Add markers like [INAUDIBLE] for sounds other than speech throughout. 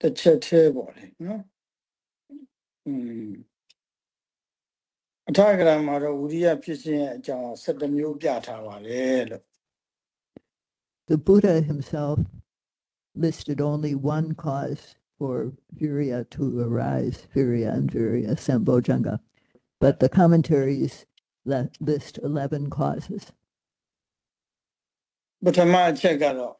The hmm. Buddha himself listed only one cause for virya to arise, furya and furya sambojjhanga. But the commentaries list 11 causes. [LAUGHS] ပထမအချက်ကတော့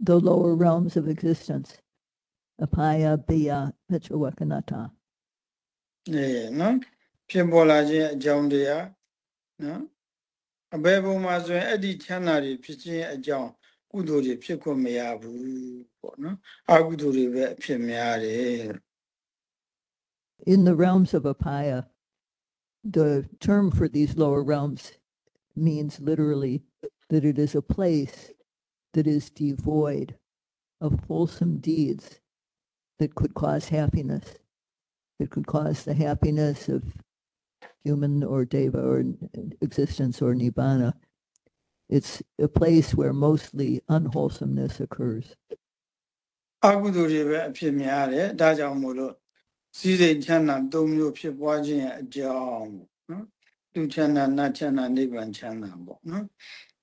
the lower realms of existence. Apaya, biya, pechawakanata. အေးနော်ဖြစ်ပေါ်လာခြင်းအကြောင်းတရားနော်အဘယ်ပုံမှာဆိုရင်အဲ့ဒီချမ်းသာတွေဖြစ်ခြင်းအကြောင်းကုသိုလ်တွေဖြစ်ခွင့်မရဘူးပေါ့နော်အကုသိုလ်တွေပဲအဖြစ်များတယ် In the realms of apaya, the term for these lower realms means literally that it is a place that is devoid of wholesome deeds that could cause happiness, that could cause the happiness of human or deva or existence or nibbana. It's a place where mostly unwholesomeness occurs. အကုသိုလ်တွေပဲအဖြစ်များတယ်ဒါကြောင့်မို့လို့စီးစိမ်ချမ်းသာ၃မျိုးဖြစ်ပွားခြင်းရဲ့အကြောင်းပေါ့နော်လူချမ်းသာနတ်ချမ်းသာနိဗ္ဗာန်ချမ်းသာပေါ့နော်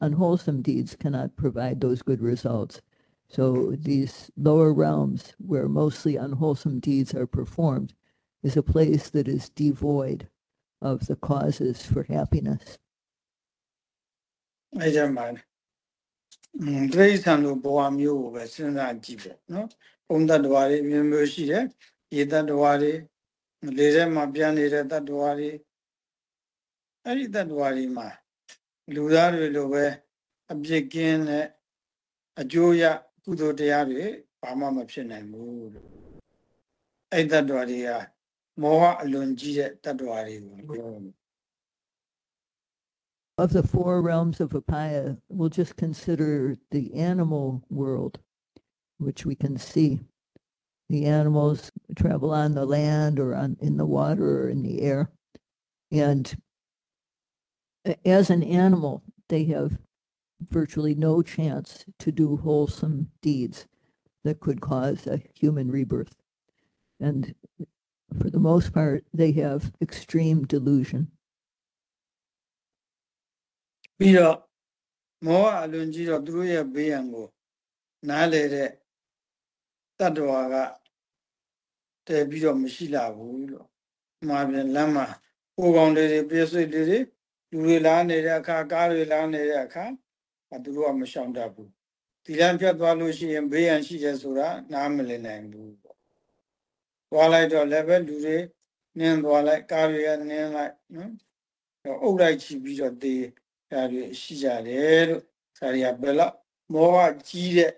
unwholesome deeds cannot provide those good results. So these lower realms where mostly unwholesome deeds are performed is a place that is devoid of the causes for happiness. အဲကြမှာอืมတိရစ္ဆာန်လိုဘဝမျိုးကိုပဲစဉ်းစားကြည့်ပေါ့နော်ဘုံတ attva တွေအမျိုးမျိုးရှိတယ်ရေတ attva တွေလေထဲမှာပြန်နေတဲ့တ attva တွေအဲ့ဒီတ attva တွေမှာ လူသားတွေလိုပဲအပြစ်ကင်းတဲ့အကျိုးရကုသိုလ်တရားတွေဘာမှမဖြစ်နိုင်ဘူးလို့အဲ့တ Of the four realms of apaya, we'll just consider the animal world, which we can see. The animals travel on the land or on, in the water or in the air. And as an animal, they have virtually no chance to do wholesome deeds that could cause a human rebirth. And for the most part, they have extreme delusion. ပြီးတော့မောဟအလွန်ကြီးတော့သူတို့ရဲ့ဘေးရန်ကိုနားလေတဲ့တတ္တဝါကတည်ပြီးတော့မရှိလာဘူးလို့။မှာပြန်လမ်းမှာပိုးကောင်လေးတွေပြည့်စုံလေးတွေ လူတွေလာနေတဲ့အခါကားတွေလာနေတဲ့အခါအဲသူတို့ကမရှောင်တတ်ဘူး။ဒီလမ်းဖြတ်သွားလို့ရှိရင်ဘေးရန်ရှိတယ်ဆိုတာနားမလည်နိုင်ဘူးပေါ့။သွားလိုက်တော့လည်းပဲလူတွေနင်းသွားလိုက်ကားတွေကနင်းလိုက်နော်။အုပ်လိုက်ချပြီးတော့တေး ဒါတွေရှိကြတယ်လို့ဒါတွေကဘယ်တော့မောဟကြီးတဲ့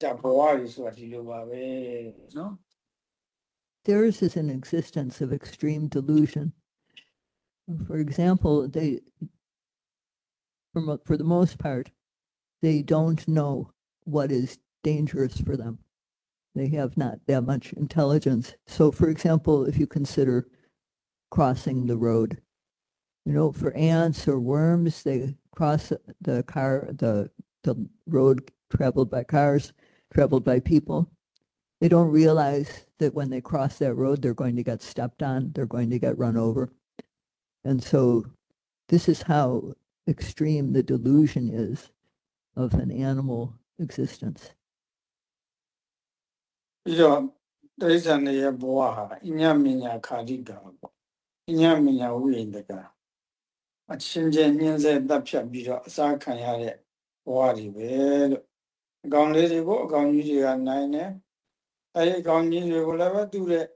တဘဝတွေဆိုတာဒီလိုပါပဲနော် theirs is an existence of extreme delusion. For example, they, for, for the most part, they don't know what is dangerous for them. They have not that much intelligence. So, for example, if you consider crossing the road. You know, for ants or worms, they cross the car, the, the road traveled by cars, traveled by people. They don't realize that when they cross that road, they're going to get stepped on, they're going to get run over. And so this is how extreme the delusion is of an animal existence. ပြီးတော့တိရစ္ဆာန်တွေရဲ့ဘဝဟာအညမညာခါတိတာပေါ့အညမညာဝိရင်တကအချင်းချင်းညှင်းဆဲတပ်ဖြတ်ပြီးတော့အစားခံရတဲ့ဘဝတွေပဲလို့အကောင်လေးတွေကိုအကောင်ကြီးတွေကနိုင်တယ်အဲဒီအကောင်ကြီးတွေကိုလည်းပဲသူ့တဲ့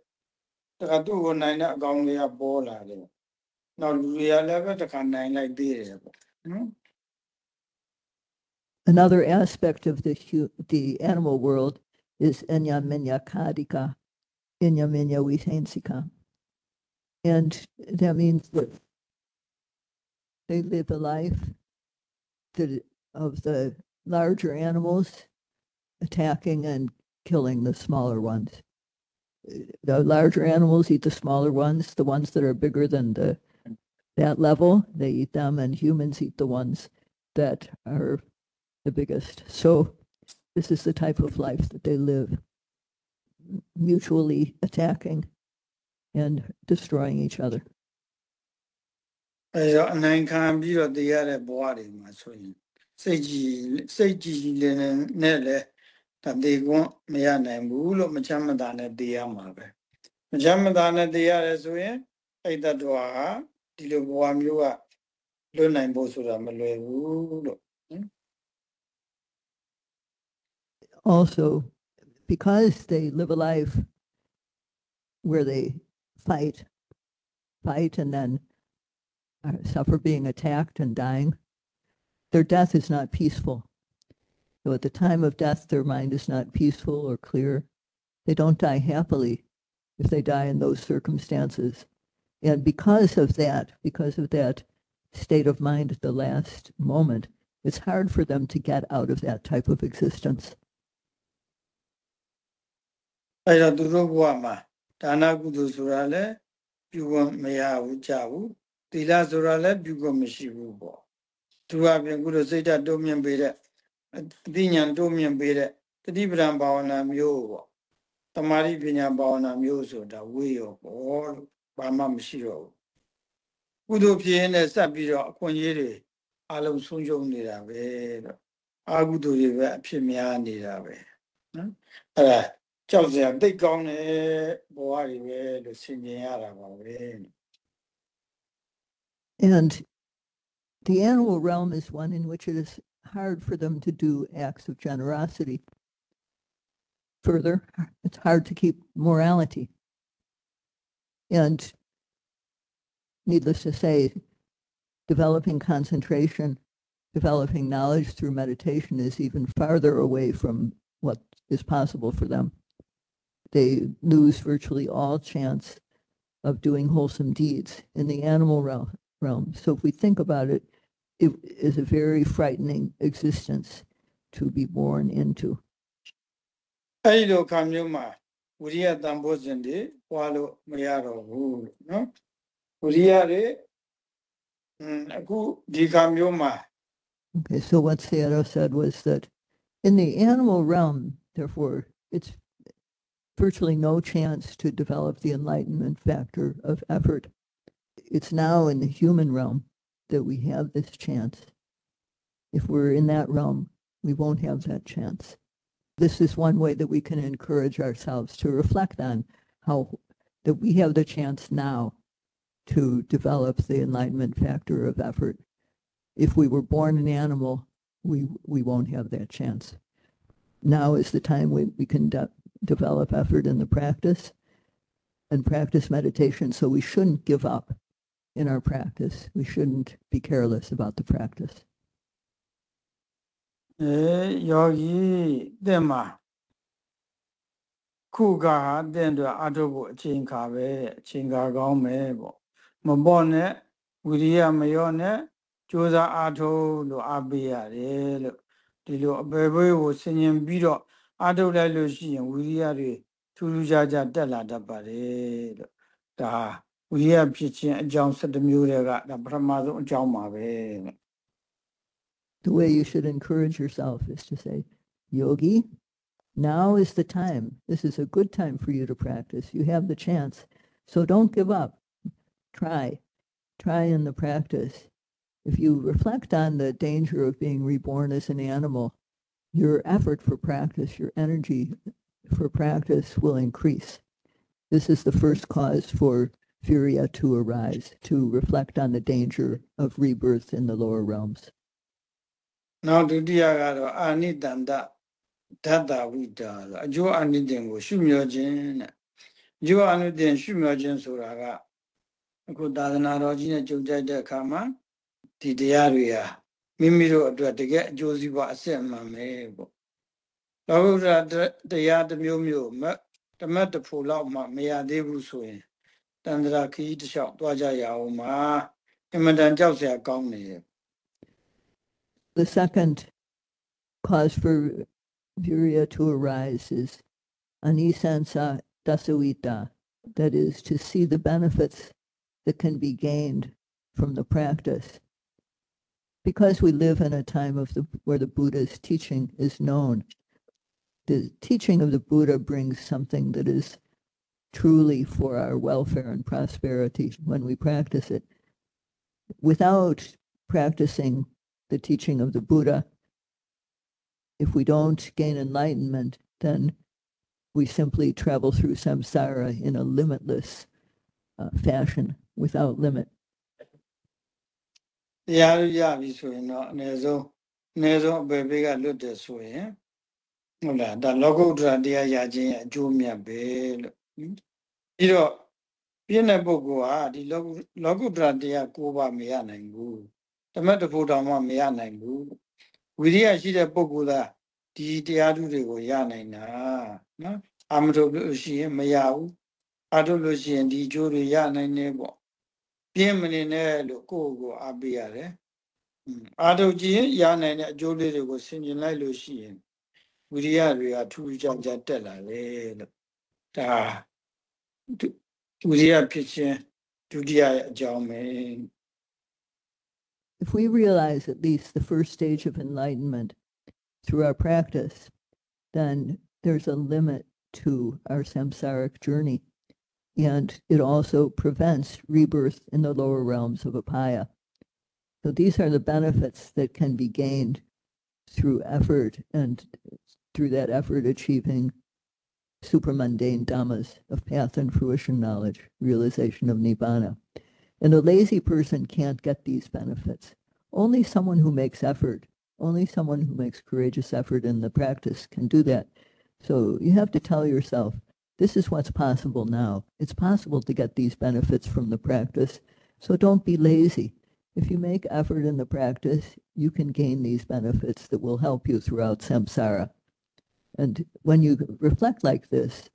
တခါသူ့ကိုနိုင်တဲ့အကောင်တွေကပေါ်လာတယ် နောက်လူတွေကလည်းပဲတခါနိုင်လိုက်သေးတယ်ပေါ့နော် Another aspect of the hu- the animal world is enya minya kadika, enya minya witensika. And that means that they live a life that of the larger animals attacking and killing the smaller ones. Uh, The larger animals eat the smaller ones, the ones that are bigger than the that level, they eat them, and humans eat the ones that are the biggest. So this is the type of life that they live, m- mutually attacking and destroying each other. အဲဒါအနိုင်ခံပြီးတော့တရားတဲ့ဘဝတွေမှာဆိုရင်စိတ်ကြည်စိတ်ကြည်လင်းနဲ့လည်းဒါတေကွန်းမရနိုင်ဘူးလို့မချမ်းမသာနဲ့တရားမှာပဲမချမ်းမသာနဲ့တရားရဲဆိုရင်အဲ့တတ္တဝါဟာ ဒီလိုဘဝမျိုးကလွတ်နိုင်ဖို့ဆိုတာမလွယ်ဘူးလို့ Also, because they live a life where they fight, fight, and then uh, suffer being attacked and dying, their death is not peaceful. So at the time of death, their mind is not peaceful or clear. They don't die happily if they die in those circumstances. And because of that, because of that state of mind at the last moment, it's hard for them to get out of that type of existence. အဲ့တော့သူတို့ဘဝမှာဒါနကုသိုလ်ဆိုတာလည်းပြုခွင့်မရဘူးကြဘူးသီလဆိုတာလည်းပြုခွင့်မရှိဘူးပေါ့သူအပြင်ကုသိုလ်စိတ်ဓာတ်တိုးမြင့်ပေးတဲ့အသိဉာဏ်တိုးမြင့်ပေးတဲ့တတိပဒံဘာဝနာမျိုးပေါ့တမာရိပညာဘာဝနာမျိုးဆိုတာဝေရောပေါ့လို့ ဘာမှမရှိတော့ဘူးကုသိုလ်ဖြစ်ရင်လည်းဆက်ပြီးတော့အခွင့်အရေးတွေအလုံးဆုံးရှုံးနေတာပဲတော့အာကုသိုလ်တွေပဲအဖြစ်များနေတာပဲနော်အဲ့ဒါ ကြောက်စရာတိတ်ကောင်းတဲ့ဘဝတွေပဲလို့ဆင်ခြင်ရတာပါပဲ And the animal realm is one in which it is hard for them to do acts of generosity. Further, it's hard to keep morality. And needless to say, developing concentration, developing knowledge through meditation is even farther away from what is possible for them. They lose virtually all chance of doing wholesome deeds in the animal realm realm. So if we think about it, it is a very frightening existence to be born into. အဲဒီလိုခံမျိုးမှာ ဝိရိယတန်ဖိုးစဉ်တွေပွားလို့မရတော့ဘူးနော်ဝိရိယတွေအခုဒီကမျိုးမှာ Okay, so what Sayadaw said was that in the animal realm, therefore, it's virtually no chance to develop the enlightenment factor of effort. It's now in the human realm that we have this chance. If we're in that realm, we won't have that chance. This is one way that we can encourage ourselves to reflect on how that we have the chance now to develop the enlightenment factor of effort. If we were born an animal, we, we won't have that chance. Now is the time we, we can de- develop effort in the practice and practice meditation. So we shouldn't give up in our practice. We shouldn't be careless about the practice. အဲယောဂီတဲ့မှာခုကဟာတဲ့အတွက်အထုပ်ဖို့အချိန်ခါပဲအချိန်ခါကောင်းမယ်ပေါ့မပေါ့နဲ့ဝိရိယမရောနဲ့ကြိုးစားအားထုတ်လို့အားပေးရတယ်လို့ဒီလိုအပေပွဲကိုဆင်ញင်ပြီးတော့အားထုတ်လိုက်လို့ရှိရင်ဝိရိယတွေထူးထူးခြားခြားတက်လာတတ်ပါတယ်လို့ဒါဟာဝိရိယဖြစ်ခြင်းအကြောင်း7မျိုးတွေကဒါပထမဆုံးအကြောင်းပါပဲတဲ့ The way you should encourage yourself is to say, Yogi, now is the time. This is a good time for you to practice. You have the chance. So don't give up. Try. Try in the practice. If you reflect on the danger of being reborn as an animal, your effort for practice, your energy for practice will increase. This is the first cause for Virya to arise, to reflect on the danger of rebirth in the lower realms. နောက်ဒုတိယကတော့အာနိတန္တဓတ္တဝိတာဆိုအကျိုးအာနိသင်ကို ရှုမြော်ခြင်းတဲ့အကျိုးအာနိသင်ရှုမြော်ခြင်းဆိုတာကအခုသာသနာတော်ကြီးနဲ့ကြုံကြိုက်တဲ့အခါမှာဒီတရားတွေဟာမိမိတို့အတွက်တကယ်အကျိုးစီးပွားအစစ်အမှန်ပဲပေါ့လောကုတ္တရာတရားတစ်မျိုးမျိုးမတမတ်တဖို့လောက်မှမရသေးဘူးဆိုရင်တန္တရာခီးတစ်လျှောက်တွားကြရအောင်မှာအင်မတန်ကြောက်စရာကောင်းနေတယ် The second cause for virya to arise is anisansa dasavita, that is to see the benefits that can be gained from the practice. Because we live in a time of the, where the Buddha's teaching is known, the teaching of the Buddha brings something that is truly for our welfare and prosperity when we practice it. Without practicing the teaching of the Buddha, if we don't gain enlightenment, then we simply travel through samsara in a limitless uh, fashion without limit. တရားရပြီဆိုရင်တော့အနည်းဆုံးအနည်းဆုံးအပေပေးကလွတ်တယ်ဆိုရင်ဟုတ်လားဒါလောကုတ္တရာတရားရခြင်းရဲ့အကျိုးမြတ်ပဲလို့ပြီးတော့ပြည့်တဲ့ပုဂ္ဂိုလ်ဟာဒီလောကုလောကုတ္တရာတရားကိုးပါမရနိုင်ဘူး တမတ်တဖို့တောင်မှမရနိုင်ဘူးဝိရိယရှိတဲ့ပုဂ္ဂိုလ်ကဒီတရားဓုတွေကိုရနိုင်တာနော်အာမထုတ်လို့ရှိရင်မရဘူးအာထုတ်လို့ရှိရင်ဒီအကျိုးတွေရနိုင်တယ်ပေါ့ပြင်းမနေနဲ့လို့ကိုယ့်ကိုယ်အားပေးရတယ်อืมအာထုတ်ကြည့်ရနိုင်တဲ့အကျိုးလေးတွေကိုဆင်ခြင်လိုက်လို့ရှိရင်ဝိရိယတွေကထူးထူးခြားခြားတက်လာလေလို့ဒါဝိရိယဖြစ်ခြင်းဒုတိယရဲ့အကြောင်းပဲ If we realize at least the first stage of enlightenment through our practice, then there's a limit to our samsaric journey. And it also prevents rebirth in the lower realms of apaya. So these are the benefits that can be gained through effort and through that effort achieving supramundane dhammas of path and fruition knowledge, realization of nibbana. And a lazy person can't get these benefits. Only someone who makes effort, only someone who makes courageous effort in the practice can do that. So you have to tell yourself, this is what's possible now. It's possible to get these benefits from the practice. So don't be lazy. If you make effort in the practice, you can gain these benefits that will help you throughout samsara. And when you reflect like this,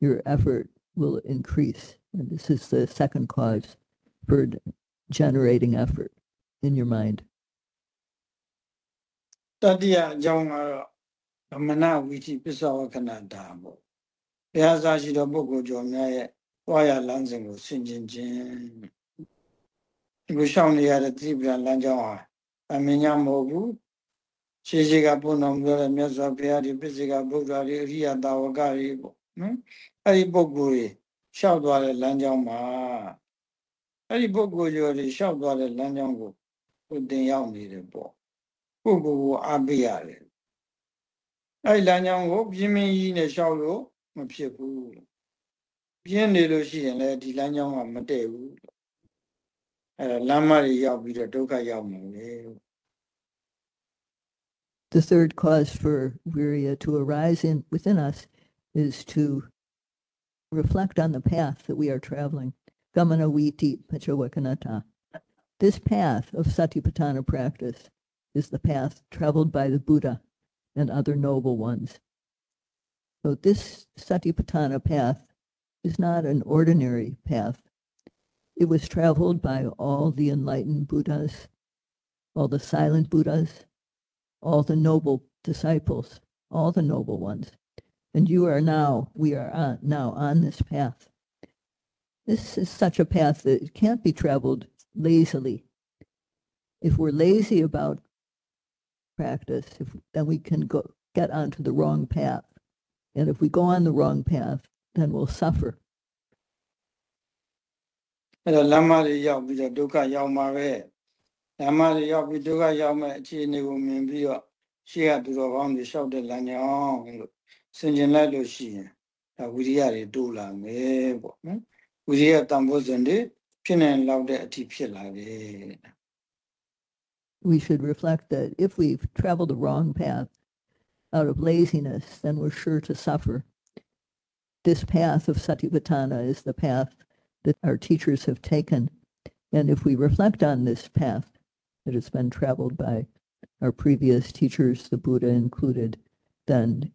your effort will increase. And this is the second cause for generating effort in your mind. တတိယအကြောင်းကတော့ဗမနဝိธิပစ္ဆဝကနာတာပေါ့ဘုရားစာရှိတော်ပုဂ္ဂိုလ်ကျော်များရဲ့တွားရလမ်းစဉ်ကိုဆင်ခြင်ခြင်းဒီကိုရှောင်းနေရတဲ့တိပ္ပံလမ်းကြောင်းဟာအမင်းညာမဟုတ်ဘူးရှေးရှေးကဘုန်းတော်မူတဲ့မြတ်စွာဘုရားဒီပစ္စေကဗုဒ္ဓတွေအရိယတာဝကတွေပေါ့နော်အဲ့ဒီပုဂ္ဂိုလ်တွေရှောက်သွားတဲ့လမ်းကြောင်းမှာ အဲ့ဒီပုဂ္ဂိုလ်ကျော်တွေရှောက်သွားတဲ့လမ်းကြောင်းကိုကိုတင်ရောက်နေတယ်ပေါ့ကိုယ့်ကိုယ်ကိုအားပေးရတယ်အဲ့ဒီလမ်းကြောင်းကိုပြင်းပြင်းကြီးနဲ့ရှောက်လို့မဖြစ်ဘူးပြင်းနေလို့ရှိရင်လည်းဒီလမ်းကြောင်းကမတည့်ဘူးအဲ့ဒါလမ်းမတွေရောက်ပြီးတော့ဒုက္ခရောက်မှာလေ The third cause for virya to arise in within us is to reflect on the path that we are traveling. Gamana viti pachawakanata. This path of satipatthana practice is the path traveled by the Buddha and other noble ones. So this satipatthana path is not an ordinary path. It was traveled by all the enlightened Buddhas, all the silent Buddhas, all the noble disciples, all the noble ones. And you are now, we are on, now on this path. This is such a path that it can't be traveled lazily. If we're lazy about practice, if, then we can go get onto the wrong path. And if we go on the wrong path, then we'll suffer. အဲ့တော့လမ်းမတွေရောက်ပြီးတော့ဒုက္ခရောက်မှာပဲလမ်းမတွေရောက်ပြီးဒုက္ခရောက်မဲ့အခြေအနေကိုမြင်ပြီးတော့ရှေ့ကသူတော်ကောင်းတွေလျှောက်တဲ့လမ်းကြောင်းလို့ဆင်ကျင်လိုက်လို့ရှိရင်ဒါဝိရိယတွေတိုးလာမယ်ပေါ့နော် We should reflect that if we've traveled the wrong path out of laziness, then we're sure to suffer. This path of Satipatthana is the path that our teachers have taken. And if we reflect on this path that has been traveled by our previous teachers, the Buddha included, then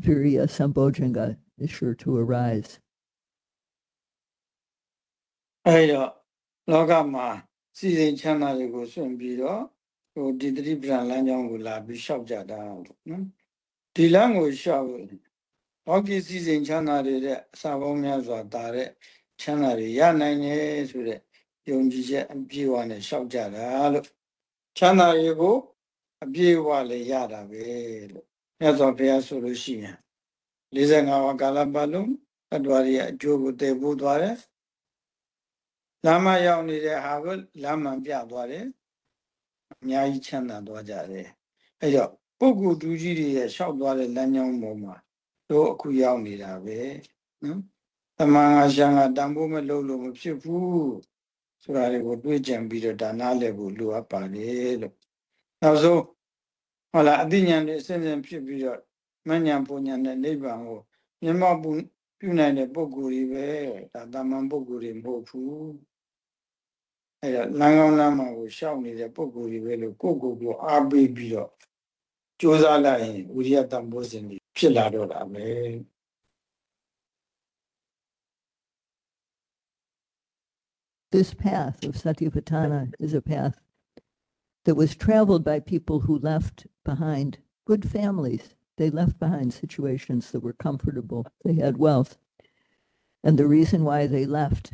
Virya Sambojjhanga is sure to arise. အဲဒီတော့လောကမှာစီစဉ်ချမ်းသာတွေကိုစွန့်ပြီးတော့ဟိုဒီတိပ္ပံလမ်းကြောင်းကိုလာပြီးလျှောက်ကြတာလို့နော်ဒီလမ်းကိုလျှောက်ဘောကိစီစဉ်ချမ်းသာတွေတဲ့အစာပေါင်းများစွာတာတဲ့ချမ်းသာတွေရနိုင်တယ်ဆိုတဲ့ယုံကြည်ချက်အပြည့်အဝနဲ့လျှောက်ကြတာလို့ချမ်းသာတွေကိုအပြည့်အဝလည်းရတာပဲလို့မြတ်စွာဘုရားဆိုလို့ရှိရင်45ဝါကာလပတ်လုံးအတ္တဝါတွေရဲ့အကျိုးကိုတည်ဖို့သွားတယ် လမ်းမရောက်နေတဲ့ဟာကိုလမ်းမှန်ပြသွားတယ်အများကြီးချမ်းသာသွားကြတယ်အဲ့တော့ပုဂ္ဂိုလ်တူကြီးတွေရဲ့ရှောက်သွားတဲ့လမ်းကြောင်းပေါ်မှာတို့အခုရောက်နေတာပဲနော်တမန်ငါရှံကတန်ဖိုးမလုပ်လို့မဖြစ်ဘူးဆိုတာတွေကိုတွေးကြံပြီးတော့ဒါနာလည်းဖို့လိုအပ်ပါတယ်လို့နောက်ဆုံးဟုတ်လားအသိဉာဏ်တွေအစဉ်စဉ်ဖြစ်ပြီးတော့မဉ္ဇဉ်ပူဉ္ဇဉ်နဲ့နိဗ္ဗာန်ကိုမြတ်မပူပြုနိုင်တဲ့ပုဂ္ဂိုလ်တွေပဲဒါတမန်ပုဂ္ဂိုလ်တွေမဟုတ်ဘူး အဲ့တော့လမ်းကောင်းလမ်းမှာကိုရှောက်နေတဲ့ပုံကိုယ်တွေပဲလို့ကိုယ့်ကိုယ်ကိုအားပေးပြီးတော့ကြိုးစားလိုက်ရင်ဝိရိယတန်ဖိုးစဉ်တွေဖြစ်လာတော့တာပဲ This path of Satipatthana is a path that was traveled by people who left behind good families. They left behind situations that were comfortable. They had wealth. And the reason why they left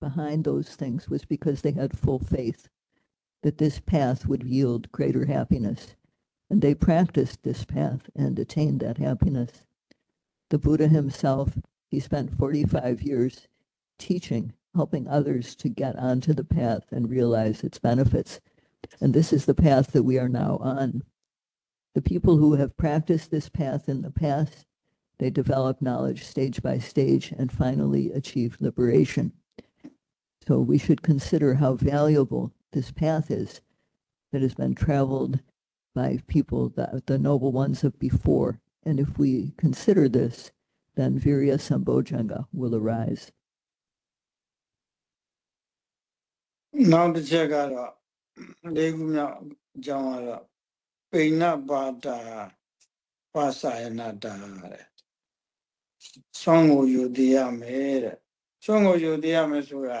behind those things was because they had full faith that this path would yield greater happiness. And they practiced this path and attained that happiness. The Buddha himself, he spent 45 years teaching, helping others to get onto the path and realize its benefits. And this is the path that we are now on. The people who have practiced this path in the past, they develop knowledge stage by stage and finally achieve liberation. So we should consider how valuable this path is that has been traveled by people, the, the noble ones of before. And if we consider this, then Virya Sambojjhanga will arise. နောက်တစ်ချက်ကတော့လေးခုမြောက်အကြောင်းကတော့ပိဏပါတာပါစာယနာတာတဲ့။ဆွမ်းကိုယူတည်ရမယ်တဲ့။ဆွမ်းကိုယူတည်ရမယ်ဆိုတာ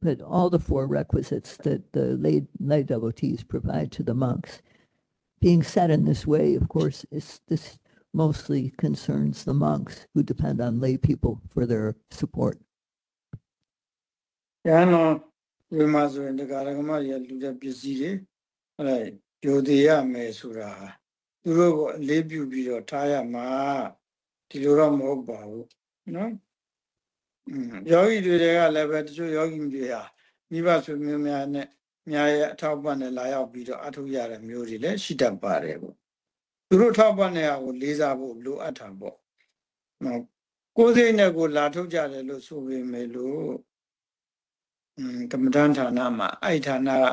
but all the four requisites that the lay, lay devotees provide to the monks. Being said in this way, of course, is this mostly concerns the monks who depend on lay people for their support. ရဟန်းတော်ဝိမာဆိုရင်တရားဓမ္မတွေလူတဲ့ပစ္စည်းတွေဟုတ်လားယိုသေးရမယ်ဆိုတာသူတို့ကိုအလေးပြုပြီးတော့ထားရမှာဒီလိုတော့မဟုတ်ပါဘူးနော်อืม ယောဂီတွေကလည်းပဲတချို့ယောဂီတွေဟာမိဘဆွေမျိုးများနဲ့များရဲ့အထောက်ပံ့နဲ့လာရောက်ပြီးတော့အထုရတဲ့မျိုးတွေလည်းရှိတတ်ပါတယ်ပေါ့သူတို့ထောက်ပံ့တဲ့ဟာကိုလေးစားဖို့လိုအပ်တာပေါ့နော်ကိုယ်စိတ်နဲ့ကိုယ်လာထုတ်ကြတယ်လို့ဆိုပေမဲ့လို့อืมကမ္မဋ္ဌာန်းဌာနမှာအဲ့ဌာနက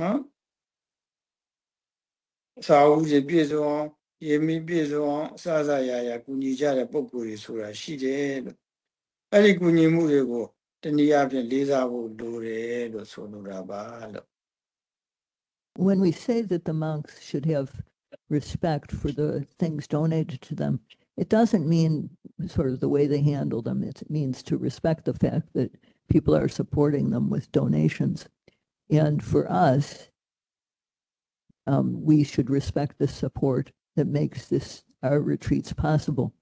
နော်စာအုပ်ကြီးပြည့်စုံအောင်ရေမီပြည့်စုံအောင်အစအစရရကူညီကြတဲ့ပုံကိုယ်တွေဆိုတာရှိတယ်လို့ အဲ့ဒီကူညီမှုတွေကို တနည်းအားဖြင့်လေးစားဖို့လိုတယ်လို့ဆိုလိုတာပါလို့ When we say that the monks should have respect for the things donated to them, it doesn't mean sort of the way they handle them. It means to respect the fact that people are supporting them with donations. And for us, um, we should respect the support that makes this our retreats possible.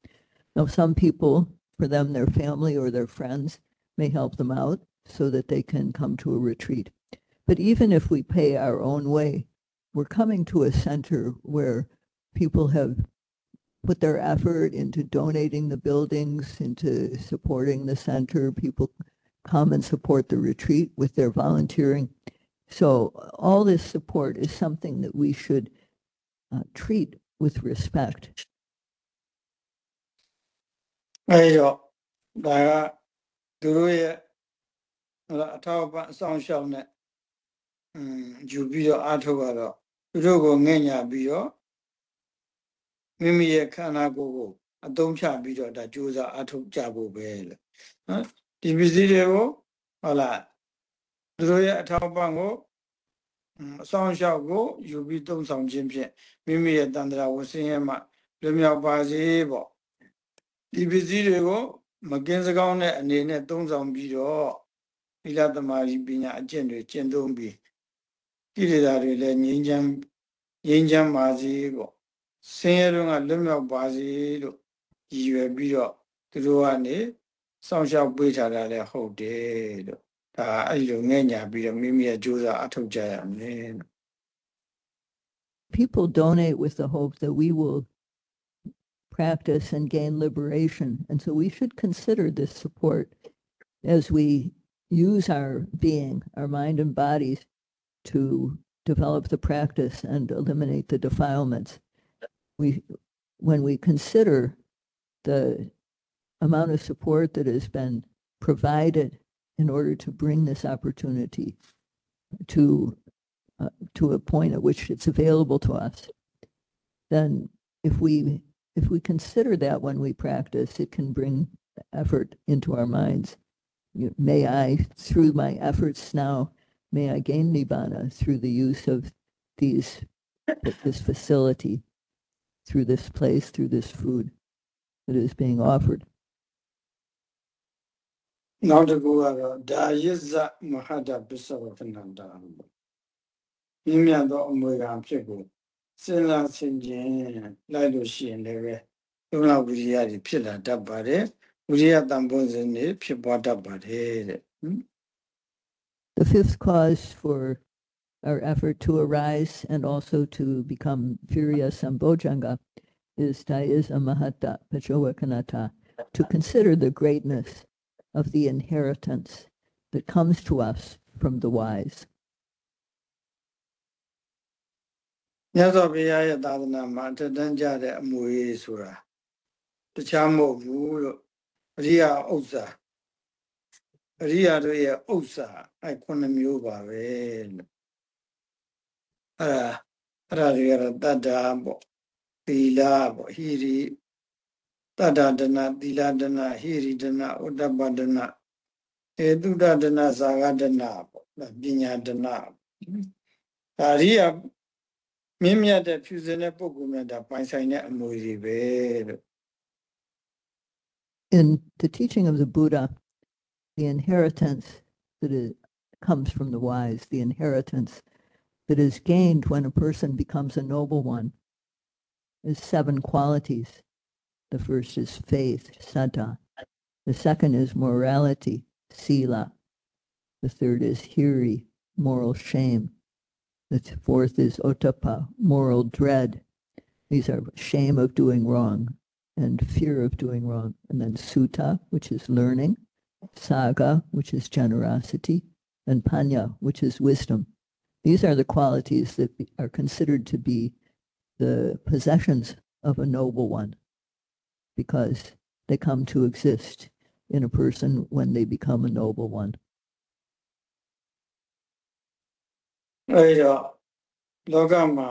Now, some people, for them, their family or their friends may help them out so that they can come to a retreat. But even if we pay our own way, we're coming to a center where people have put their effort into donating the buildings, into supporting the center. People come and support the retreat with their volunteering. So all this support is something that we should uh, treat with respect. အဲဒီတော့ဒါကသူတို့ရဲ့အထောက်ပံ့အဆောင်ရှောက်နဲ့อืมယူပြီးတော့အားထုတ်ရတော့သူတို့ကိုငဲ့ညာပြီးတော့မိမိရဲ့ခန္ဓာကိုယ်ကိုအသုံးချပြီးတော့ဒါကြိုးစားအားထုတ်ကြဖို့ပဲလေနော်ဒီပစ္စည်းတွေကိုဟုတ်လားသူတို့ရဲ့အထောက်ပံ့ကိုအဆောင်ရှောက်ကိုယူပြီးသုံးဆောင်ခြင်းဖြင့်မိမိရဲ့တန်ត្រာဝဆင်းရဲမှလွမြောက်ပါစေပေါ့ ဒီပစ္စည်းတွေကိုမကင်းစကောင်းတဲ့အနေနဲ့သုံးဆောင်ပြီးတော့သီလသမာဓိပညာအကျင့်တွေကျင့်သုံးပြီးကိလေသာတွေလည်းငြိမ်းချမ်းငြိမ်းချမ်းပါစေပေါ့ဆင်းရဲတော့ကလွတ်မြောက်ပါစေလို့ရည်ရွယ်ပြီးတော့သူတို့ကနေစောင့်ရှောက်ပေးထားတာလည်းဟုတ်တယ်လို့ဒါအဲ့ဒီလိုငဲ့ညာပြီးတော့မိမိရဲ့ကြိုးစားအထောက်ကြရမယ်လို့ People donate with the hope that we will practice and gain liberation. And so we should consider this support as we use our being, our mind and bodies to develop the practice and eliminate the defilements. We, when we consider the amount of support that has been provided in order to bring this opportunity to uh, to a point at which it's available to us, then if we if we consider that when we practice, it can bring effort into our minds. You- May I, through my efforts now, may I gain nibbana through the use of these this facility, through this place, through this food that is being offered. နောက်တစ်ခုကတော့ဒါယစ္စမဟာဒပစ္စဝကနန္တာပေါ့မြင့်မြတ်သောအမွေခံဖြစ်ကို The fifth cause for our effort to arise and also to become furious sambojjhanga is taisa mahatta pachovakanata to consider the greatness of the inheritance that comes to us from the wise. မြတ်စွာဘုရားရဲ့သာသနာမှာအထက်တန်းကြတဲ့အမွေဆိုတာတခြားမဟုတ်ဘူးလို့အရိယာဥစ္စာအရိယာတို့ရဲ့ဥစ္စာအဲခုနှစ်မျိုးပါပဲလို့အဲ့ဒါအဲ့ဒါတွေကတော့တတ္တာပေါ့သီလပေါ့ဟိရိတတ္တာဒနာသီလဒနာဟိရိဒနာဥဒ္ဒပဒနာဧတုဒ္ဒဒနာဇာဂဒနာပေါ့ဒါပညာဒနာဒါအရိယာ မြင့်မြတ်တဲ့ဖြူစင်တဲ့ပုဂ္ဂိုလ်များဒါပိုင်ဆိုင်တဲ့အမွေတွေပဲလို့ In the teaching of the Buddha, the inheritance that is, comes from the wise, the inheritance that is gained when a person becomes a noble one, is seven qualities. The first is faith, saddha. The second is morality, sila. The third is hiri, moral shame. The fourth is ottappa, moral dread. These are shame of doing wrong and fear of doing wrong. And then sutta, which is learning, saga, which is generosity, and panya, which is wisdom. These are the qualities that are considered to be the possessions of a noble one because they come to exist in a person when they become a noble one. အဲဒီတော့လောကမှာ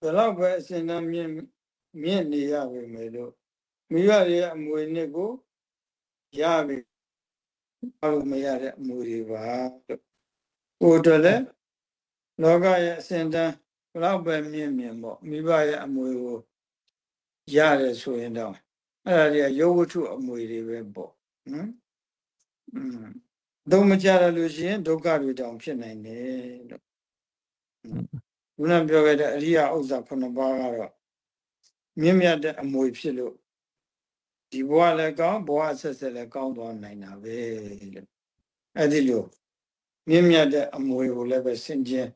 ဘယ်တော့ပဲအစဉ်တန်းမြင့်မြင့်နေရပါမယ်လို့မိဘရဲ့အမွေနှစ်ကိုရပြီဘာလို့မရတဲ့အမှုတွေပါလို့ကိုယ်တော်လည်းလောကရဲ့အစဉ်တန်းဘလောက်ပဲမြင့်မြင့်ပေါ့မိဘရဲ့အမွေကိုရတယ်ဆိုရင်တော့အဲ့ဒါတွေကယောဝတ္ထုအမွေတွေပဲပေါ့နော်อืมတော့မကြရလို့ရှိရင်ဒုက္ခတွေတောင်ဖြစ်နိုင်တယ်လို့ ခုနပြောခဲ့တဲ့အရိယာဥစ္စာခုနှစ်ပါးကတော့မြင့်မြတ်တဲ့အမွေဖြစ်လို့ဒီဘဝလည်းကောင်းဘဝဆက်ဆက်လည်းကောင်းသွားနိုင်တာပဲလို့အဲ့ဒီလိုမြင့်မြတ်တဲ့အမွေကိုလည်းပဲဆင်ခြင်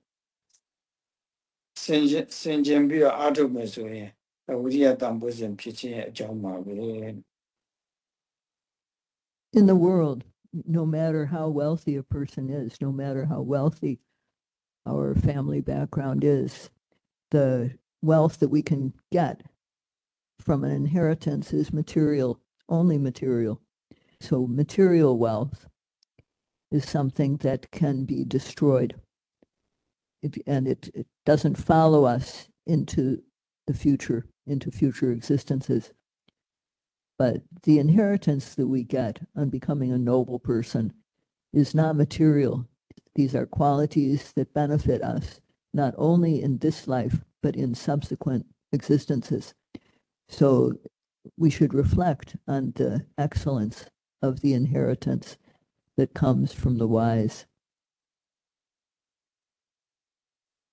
ဆင်ခြင်ဆင်ခြင်ပြီးတော့အားထုတ်မယ်ဆိုရင်ဝိရိယတန်ဖိုးစဉ်ဖြစ်ခြင်းရဲ့အကြောင်းပါပဲ In the world, no matter how wealthy a person is, no matter how wealthy our family background is, the wealth that we can get from an inheritance is material, only material. So material wealth is something that can be destroyed. It, and it, it doesn't follow us into the future, into future existences. But the inheritance that we get on becoming a noble person is not material. These are qualities that benefit us, not only in this life, but in subsequent existences. So we should reflect on the excellence of the inheritance that comes from the wise.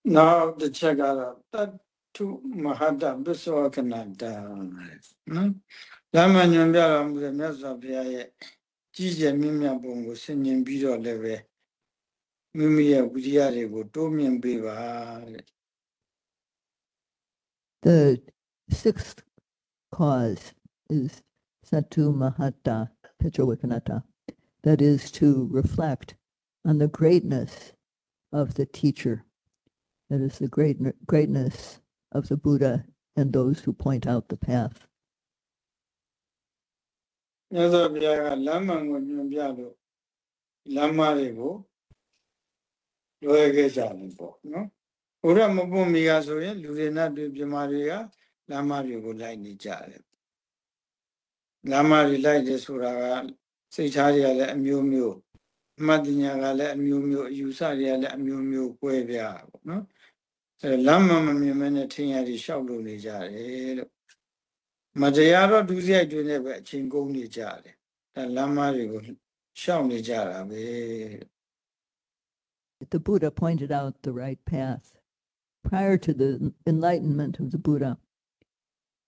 Now the Chagara, that to Mahata Biswakanata. Lama Nyambia Mulemesa Pia, Jija Mimia Bongo, singing Bido Leve. မ်းမညွန်ပြတော်မူတဲ့မြတ်စွာဘုရားရဲ့ကြီးကျယ်မြင့်မြတ်ပုံကိုဆင်ញင်ပြီးတော့လည်းပဲမိမိရဲ့ဝိရိယတွေကိုတိုးမြင့်ပေးပါတဲ့ The sixth cause is Satu Mahata Pichawakanata, that is to reflect on the greatness of the teacher, that is the great, greatness of the Buddha and those who point out the path. မြတ်စွာဘုရားကလမ်းမှန်ကိုညွှန်ပြလို့လမ်းမတွေကို လွယ်ခဲ့ကြတယ်ပေါ့နော်ဘုရားမပွန်မီကဆိုရင်လူတွေနဲ့တွေ့ပြမာတွေကလမ်းမတွေကိုလိုက်နေကြတယ်လမ်းမတွေလိုက်တယ်ဆိုတာကစိတ်ထားတွေကလည်းအမျိုးမျိုးအမှတ်ဉာဏ်ကလည်းအမျိုးမျိုးအယူဆတွေကလည်းအမျိုးမျိုးကွဲပြားပေါ့နော်အဲလမ်းမမမြင်မနဲ့ထင်ရည်ရှောက်လို့နေကြတယ်လို့မတရားတော့ဒုစရိုက်တွေနဲ့ပဲအချိန်ကုန်နေကြတယ်ဒါလမ်းမတွေကိုရှောက်နေကြတာပဲ The Buddha pointed out the right path. Prior to the enlightenment of the Buddha,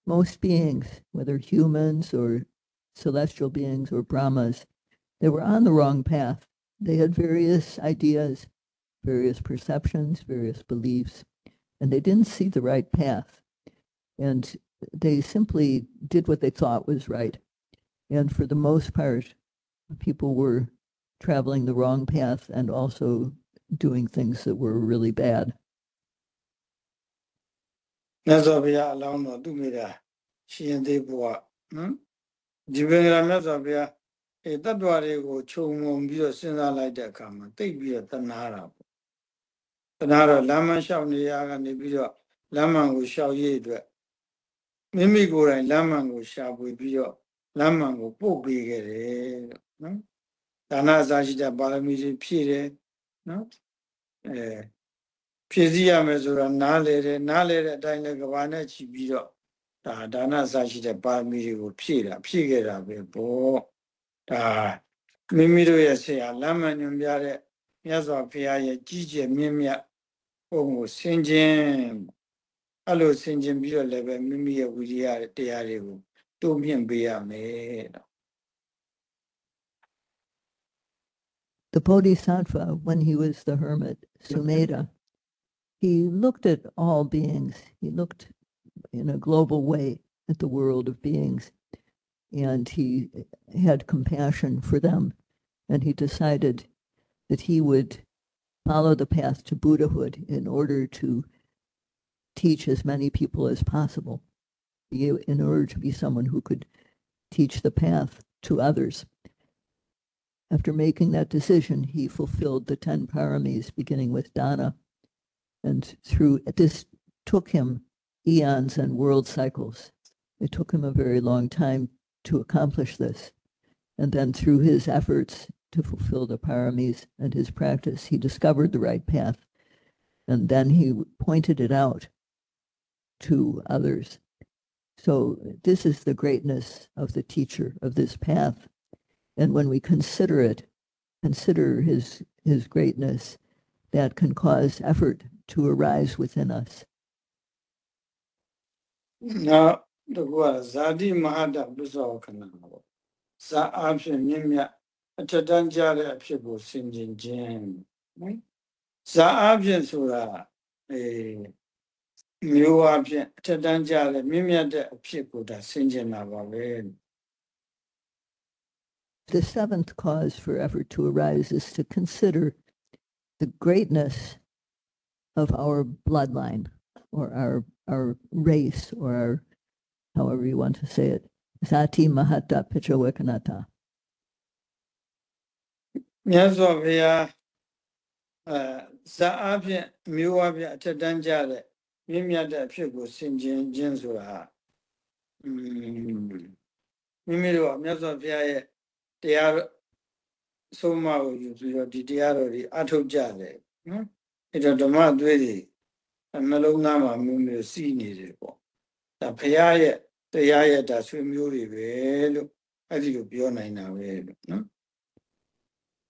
most beings, whether humans or celestial beings or Brahmas, they were on the wrong path. They had various ideas, various perceptions, various beliefs, and they didn't see the right path. And they simply did what they thought was right. And for the most part, people were traveling the wrong path and also doing things that were really bad. မြတ်စွာဘုရားအလောင်းတော်သူမိတာရှင်ရင်သေးဘုရားနော်ဒီပင်ကရမြတ်စွာဘုရားအဲတတ္တဝါတွေကိုခြုံငုံပြီးတော့စဉ်းစားလိုက်တဲ့အခါမှာတိတ်ပြီးတော့တနာတာပေါ့တနာတော့လမ်းမလျှောက်နေရကနေပြီးတော့လမ်းမန်ကိုလျှောက်ရည်အတွက်မိမိကိုယ်တိုင်လမ်းမန်ကိုရှာဖွေပြီးတော့လမ်းမန်ကိုပို့ပေးခဲ့တယ်လို့နော်ဒါနအစာရှိတဲ့ပါရမီတွေဖြည့်တယ် နော်အဲဖြည့်စည်းရမယ်ဆိုတော့နားလေတယ်နားလေတဲ့အတိုင်းလည်းကဘာနဲ့ချီပြီးတော့ဒါဒါနအစာရှိတဲ့ပါရမီတွေကိုဖြည့်တာဖြည့်ခဲ့တာပဲပေါ့ဒါမိမိတို့ရဲ့ဆရာလမ်းမန်ညွန်ပြတဲ့မြတ်စွာဘုရားရဲ့ကြီးကျယ်မြင့်မြတ်ပုံကိုဆင်ခြင်အဲ့လိုဆင်ခြင်ပြီးတော့လည်းပဲမိမိရဲ့ဝိရိယတရားတွေကိုတိုးမြင့်ပေးရမယ်တော့ The Bodhisattva, when he was the hermit, Sumedha, he looked at all beings. He looked in a global way at the world of beings, and he had compassion for them. And he decided that he would follow the path to Buddhahood in order to teach as many people as possible, in order to be someone who could teach the path to others. After making that decision, he fulfilled the 10 paramis, beginning with dana. And through this took him eons and world cycles. It took him a very long time to accomplish this. And then through his efforts to fulfill the paramis and his practice. He discovered the right path, and then he pointed it out to others. So this is the greatness of the teacher of this path. And when we consider it, consider his, his greatness, that can cause effort to arise within us. နောက်တစ်ခုကဇာတိမဟာတပစ္စောခဏပေါ့ဇာအဖြစ်မြင့်မြတ်အထက်တန်းကြတဲ့အဖြစ်ကိုဆင်ခြင်ခြင်းနော်ဇာအဖြစ်ဆိုတာအဲမျိုးအဖြစ်အထက်တန်းကြတဲ့မြင့်မြတ်တဲ့အဖြစ်ကိုဒါဆင်ခြင်တာပါပဲ The seventh cause for effort to arise is to consider the greatness of our bloodline or our our race or our however you want to say it. Sati Mahata Pichawakanata. မြတ်စွာဘုရားအဲဇာအဖြစ်မျိုးအဖြစ်အထက်တန်းကြတဲ့မြင့်မြတ်တဲ့အဖြစ်ကိုဆင်ခြင်ခြင်းဆိုတာဟာอืมမိမိတို့ကမြတ်စွာဘုရားရဲ့ တရားဆုံးမကိုယူပြီးတော့ဒီတရားတော်တွေအထုတ်ကြတယ်နော်အဲ့တော့ဓမ္မအသွေးတွေနှလုံးသားမှာမျိုးမျိုးစီးနေတယ်ပေါ့ဒါဘုရားရဲ့တရားရဲ့ဒါဆွေမျိုးတွေပဲလို့အဲ့ဒီလိုပြောနိုင်တာပဲလို့နော်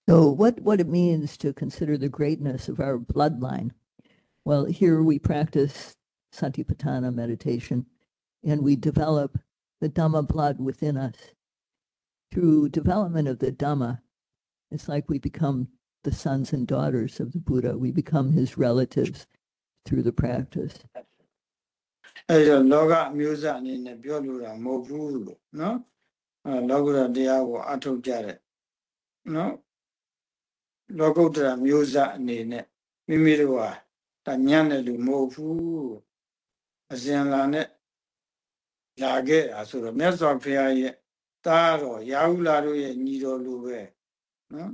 So what, what it means to consider the greatness of our bloodline. Well, here we practice Satipatthana meditation and we develop the Dhamma blood within us. Through development of the Dhamma, it's like we become the sons and daughters of the Buddha. We become his relatives through the practice. အဲ့တော့လောကအမျိုးသားအနေနဲ့ပြောလို့တာမဟုတ်ဘူးလို့နော်အဲလောကုတ္တရာတရားကိုအထုတ်ကြတဲ့နော်လောကုတ္တရာမျိုးသားအနေနဲ့မိမိတို့ဟာတညံ့တဲ့လူမဟုတ်ဘူးအစဉ်လာနဲ့လာခဲ့တာဆိုတော့မြတ်စွာဘုရားရဲ့ တားတော်ရာဟုလာတို့ရဲ့ညီတော်လူပဲနော်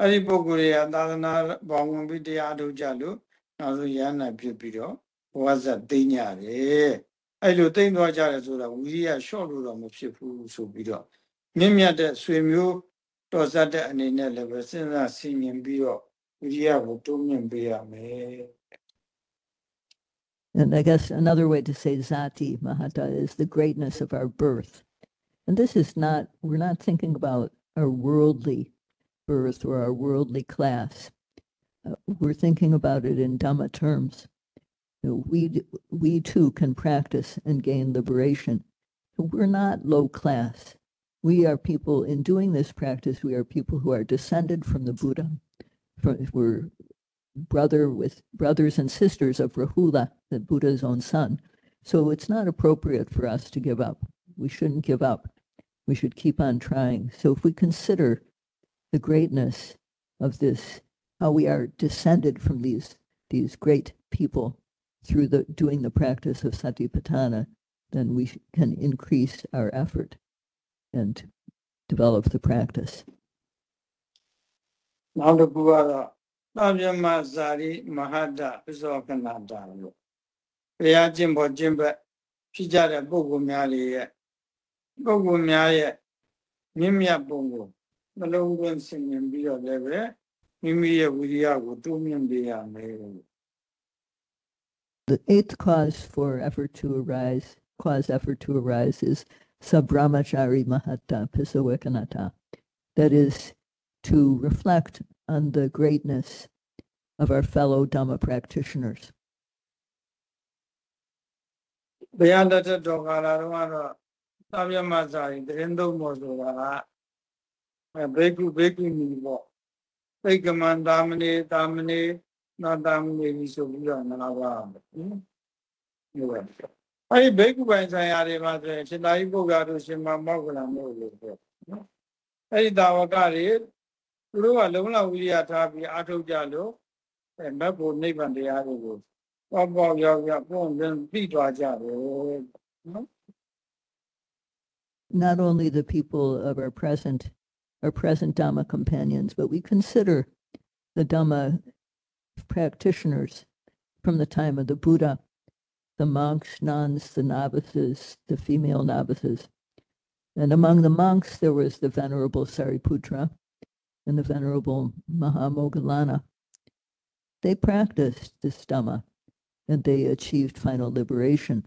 အဲ့ဒီပုဂ္ဂိုလ်တွေကသာသနာဘောင်ဝင်ပြီးတရားထုတ်ကြလို့နောက်ဆုံးရဟန္တာဖြစ်ပြီးတော့ဘဝဇတ်သိမ်းကြတယ်အဲ့လိုသိမ်းသွားကြတယ်ဆိုတာဝီရိယလျှော့လို့တော့မဖြစ်ဘူးဆိုပြီးတော့မြင့်မြတ်တဲ့ဆွေမျိုးတော်စတ်တဲ့အနေနဲ့လည်းပဲစဉ်းစားဆင်ခြင်ပြီးတော့ဝီရိယကိုတိုးမြင့်ပေးရမယ် And I guess another way to say Zati Mahata is the greatness of our birth. And this is not, we're not thinking about our worldly birth or our worldly class. Uh, we're thinking about it in Dhamma terms. You know, we, we too can practice and gain liberation. We're not low class. We are people, in doing this practice, we are people who are descended from the Buddha. From, we're brother with brothers and sisters of Rahula, the Buddha's own son. So it's not appropriate for us to give up. We shouldn't give up We should keep on trying. So if we consider the greatness of this, how we are descended from these these great people through the doing the practice of satipatthana, then we sh- can increase our effort and develop the practice. နောက်တစ်ခုကတော့သဗ္ဗမဇာတိမဟာတပစ္စောကနာတာလို့ဘုရားကျင့်ဖို့ကျင့်ဘက်ဖြစ်ကြတဲ့ပုဂ္ဂိုလ်များတွေရဲ့ ပုဂ္ဂိုလ်များရဲ့မြင့်မြတ်ပုံကိုနှလုံးသွင်းဆင်ခြင်ပြီးတော့လည်းပဲမိမိရဲ့ဝိရိယကိုတိုးမြင့်ပေးရမယ်လို့ The eighth cause for effort to arise, cause effort to arise is Sabrahmachari Mahata Pisawekanata. That is to reflect on the greatness of our fellow Dhamma practitioners. ဘုရားလက်ထက်တော်ကာလတော့ကတော့ သဗ္ဗမဇာတိတရင်သုံးပေါ်ဆိုတာကအဲဘေကုဘေကုမီပေါ့သိက္ကမန္တာမဏေတာမဏေနာတာမဏေကြီးဆိုပြီးတော့နာပါမယ်ဟုတ်ကဲ့အဲဒီဘေကုပိုင်ဆိုင်ရာတွေမှာဆိုရင်ရှင်သာရိပုတ္တရာတို့ရှင်မမောက္ကလမို့လို့ပြောနော်အဲဒီတာဝကတွေသူတို့ကလုံလဝိရိယထားပြီးအားထုတ်ကြလို့အဲမက်ဖို့နိဗ္ဗာန်တရားတွေကိုပေါ့ပေါ့ရောက်ရောက်ပုံစံပြီးသွားကြတယ်နော် Not only the people of our present, our present Dhamma companions, but we consider the Dhamma practitioners from the time of the Buddha, the monks, nuns, the novices, the female novices. And among the monks, there was the Venerable Sariputra. and the Venerable Mahamoggallana, they practiced this Dhamma and they achieved final liberation.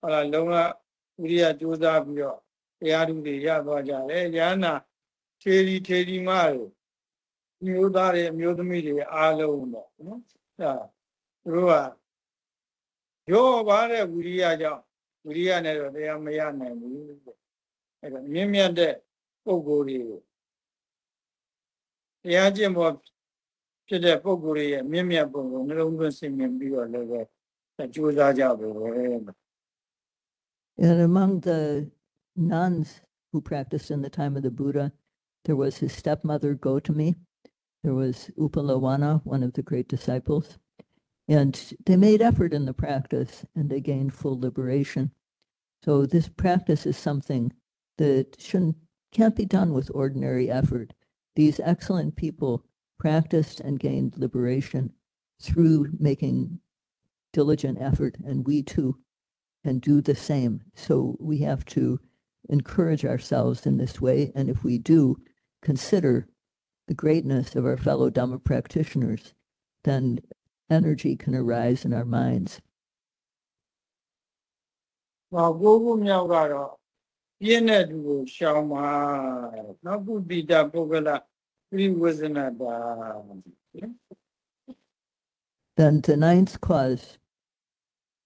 ဟလာလုံးဝဝိရိယကြိုးစားပြီးတော့တရားဓုတွေရသွားကြတယ်ဉာဏထေရီထေရီမတွေမျိုးသားတွေအမျိုးသမီးတွေအားလုံးပေါ့နော်အဲသူတို့ကရောပါတဲ့ဝိရိယကြောင့်ဝိရိယနဲ့တော့တရားမရနိုင်ဘူးပေါ့အဲဒါမြင့်မြတ်တဲ့ပုံကိုယ်တွေကိုတရားကျင့်ဖို့ဖြစ်တဲ့ပုံကိုယ်တွေရဲ့မြင့်မြတ်ပုံကိုနှလုံးသွင်းဆင်မြင်ပြီးတော့လည်းပဲကြိုးစားကြပါပဲ And among the nuns who practiced in the time of the Buddha, there was his stepmother Gotami, there was Uppalavanna, one of the great disciples, and they made effort in the practice and they gained full liberation. So this practice is something that shouldn't can't be done with ordinary effort. These excellent people practiced and gained liberation through making diligent effort, and we too can do the same. So we have to encourage ourselves in this way, and if we do consider the greatness of our fellow Dhamma practitioners, then energy can arise in our minds. ဟောကိုခုမြောက်ကတော့ပြင်းတဲ့သူကိုရှောင်ပါနောက်ပုတိတပုဂ္ဂလပြိဝဇနတာ Then the ninth cause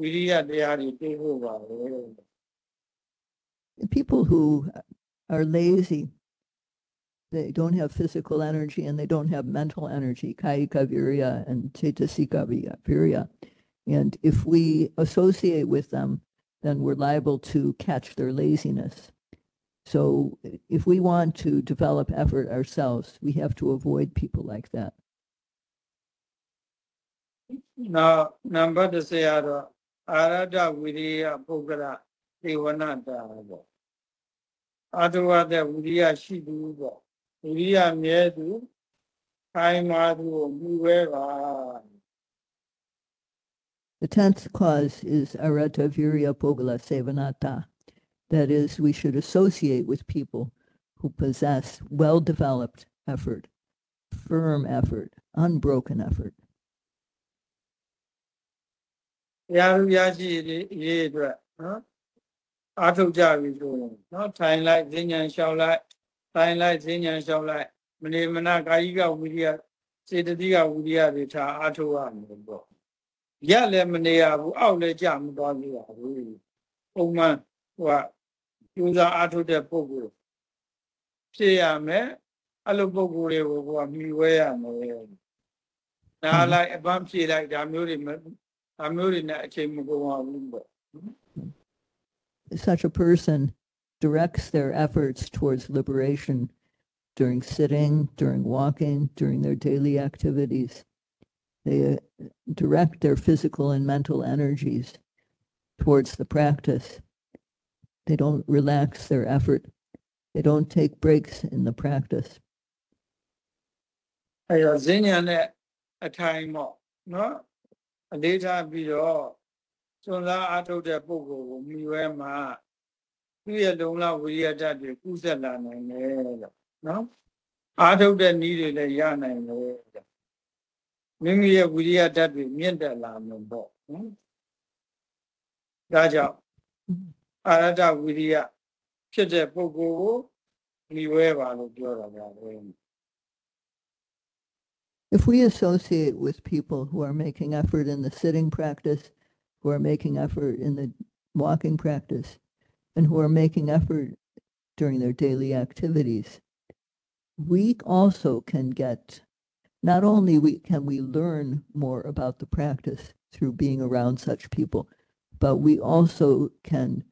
ဝိရိယတရားတွေသိဖို့ပါပဲ People who are lazy, they don't have physical energy and they don't have mental energy, kayika virya and chetasika virya. And if we associate with them, then we're liable to catch their laziness. So if we want to develop effort ourselves, we have to avoid people like that. နောက်နံပါတ်10ကတော့ အာရဒဝိရိယပုဂ္ဂလသေဝနာတာပေါ့အာတဝတဲ့ဝိရိယရှိသူပေါ့ဝိရိယမြဲသူခိုင်မာသူကိုမြူဝဲပါ The tenth cause is arata virya pogala sevanata. That is, we should associate with people who possess well-developed effort, firm effort, unbroken effort. ရားလူရရှိရေးအတွက်နော်အာထုတ်ကြပြီဆိုရင်နော်ထိုင်လိုက်ဈဉ္ဉံလျှောက်လိုက်ထိုင်လိုက်ဈဉ္ဉံလျှောက်လိုက်မနေမနာကာယိကဝိရိယစေတသိကဝိရိယတွေထားအာထုတ်ရမယ်ပေါ့ရလည်းမနေရဘူးအောက်လည်းကြမသွားဘူးပါဘူးပုံမှန်ဟိုကကျူးစာအာထုတ်တဲ့ပုံကိုဖြစ်ရမယ်အဲ့လိုပုံကိုတွေကိုကမြည်ဝဲရမယ်နားလိုက်အပန်းဖြေလိုက်ဒါမျိုးတွေ မဒါမျိုးတွေနဲ့အချိန်မကုန်အောင်ဘူးပေါ့ Such a person directs their efforts towards liberation during sitting, during walking, during their daily activities. They uh, direct their physical and mental energies towards the practice. They don't relax their effort. They don't take breaks in the practice. အဲတော့ဈဉ္ညာနဲ့အထိုင်ပေါ့နော် အလေးထားပြီးတော့စွန်စားအားထုတ်တဲ့ပုဂ္ဂိုလ်ကိုမြည်ဝဲမှာသူ့ရဲ့လုံလဝိရိယတတ်တွေကုသလာနိုင်တယ်လို့နော်အားထုတ်တဲ့နည်းတွေလည်းရနိုင်တယ်လို့မိမိရဲ့ဝိရိယတတ်တွေမြင့်တက်လာမယ်ပေါ့နော်ဒါကြောင့်အာရတဝိရိယဖြစ်တဲ့ပုဂ္ဂိုလ်ကိုမြည်ဝဲပါလို့ပြောတာပါပဲ If we associate with people who are making effort in the sitting practice, who are making effort in the walking practice, and who are making effort during their daily activities, we also can get, not only we, can we learn more about the practice through being around such people, but we also can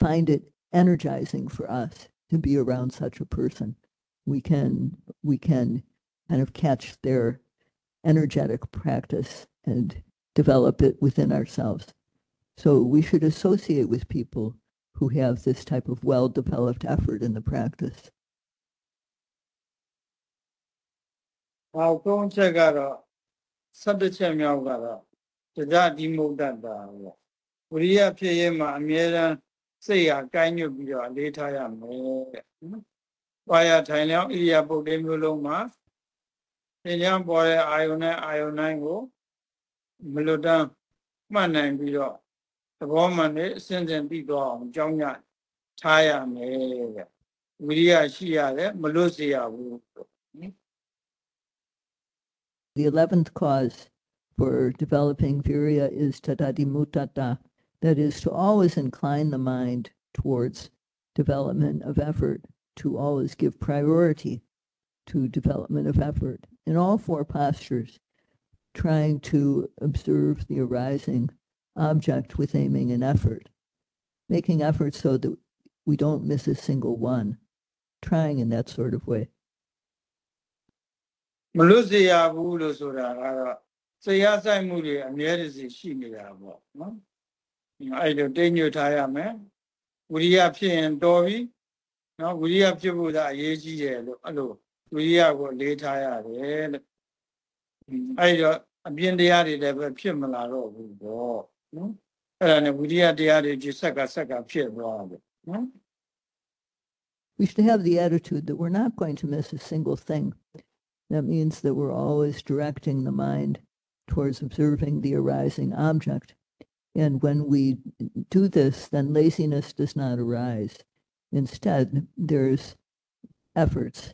find it energizing for us to be around such a person. We can, we can kind of catch their energetic practice and develop it within ourselves. So we should associate with people who have this type of well-developed effort in the practice. နောက်ဆုံးချက်ကတော့17ချက်မြောက်ကတော့တရားဒီမုဒ္ဒတာပေါ့ဝိရိယဖြစ်ရင်မှာအမြဲတမ်းစိတ်ဟာကိုင်းညွတ်ပြီးတော့အလေးထားရမယ်တဲ့နော်။ဘာရထိုင်လျောင်းဣရိယာပုတ်လေးမျိုးလုံးမှာ သင်္ချမ်းပေါ်တဲ့အာယုန်နဲ့အာယုန်တိုင်းကိုမလွတ်တမ်းမှတ်နိုင်ပြီးတော့သဘောမှန်နဲ့အစဉ်စဉ်သိသွားအောင်ကြောင်းရထားရမယ်တဲ့။ဝိရိယရှိရတယ်မလွတ်စေရဘူးလို့ The 11th cause for developing virya is tadadimutata, that is to always incline the mind towards development of effort, to always give priority to development of effort in all four postures, trying to observe the arising object with aiming and effort, making effort so that we don't miss a single one, trying in that sort of way. မလွတ်စေရဘူးလို့ဆိုတာကတော့စိတ်အားဆိုင်မှုတွေအမြဲတစေရှိနေတာပေါ့နော်အဲ့လိုတိတ်ညွတ်ထားရမယ်ဝိရိယဖြစ်ရင်တော်ပြီနော်ဝိရိယဖြစ်ဖို့သာအရေးကြီးတယ်လို့အဲ့လို ဝိရိယကိုလေးထားရတယ်လို့အဲ့တော့အပြင်းတရားတွေလည်းပဲဖြစ်မလာတော့ဘူးပေါ့နော်အဲ့ဒါနဲ့ဝိရိယတရားတွေကြီးဆက်ကဆက်ကဖြစ်သွားတယ်နော် we should have the attitude that we're not going to miss a single thing. That means that we're always directing the mind towards observing the arising object. And when we do this, then laziness does not arise. Instead, there's efforts,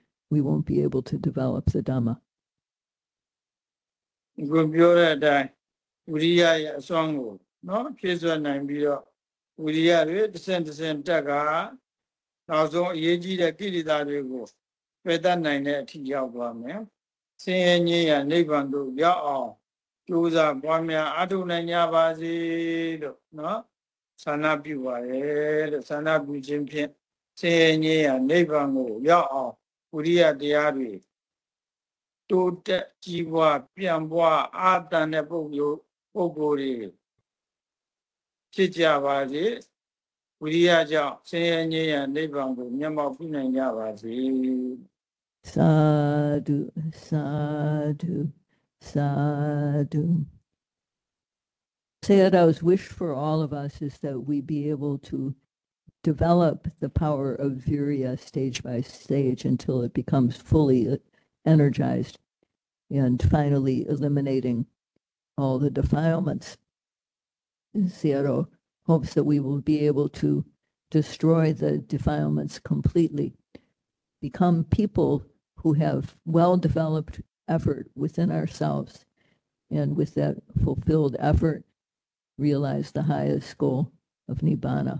we won't be able to develop the Dhamma. ကိုပြောတဲ့အတိုင်းဝိရိယရဲ့အစွမ်းကိုနော်ဖြည့်စွက်နိုင်ပြီးတော့ဝိရိယတွေတစ်စင်တစ်စင်တက်ကနောက်ဆုံးအရေးကြီးတဲ့ကိလေသာတွေကိုပယ်တတ်နိုင်တဲ့အထိရောက်သွားမယ်ဆင်းရဲငြိမ်းရနိဗ္ဗာန်သို့ရောက်အောင်ကြိုးစားပွားများအားထုတ်နိုင်ကြပါစေလို့နော်ဆန္ဒပြုပါရဲ့လို့ဆန္ဒပြုခြင်းဖြင့်ဆင်းရဲငြိမ်းရနိဗ္ဗာန်ကိုရောက်အောင် ဝိရိယတရားတွေ တိုးတက်ကြီးပွားပြန်ပွားအာတန်တဲ့ပုဂ္ဂိုလ်ပုဂ္ဂိုလ်တွေဖြစ်ကြပါစေဝိရိယကြောင့်ဆင်းရဲငြိမ်းရနိဗ္ဗာန်ကိုမျက်မှောက်ပြုနိုင်ကြပါစေ Sadhu, sadhu, sadhu. Sayadaw's wish for all of us is that we be able to develop the power of virya stage by stage until it becomes fully uh, energized and finally eliminating all the defilements. Sayadaw hopes that we will be able to destroy the defilements completely, become people who have well-developed effort within ourselves, and with that fulfilled effort, realize the highest goal of Nibbana.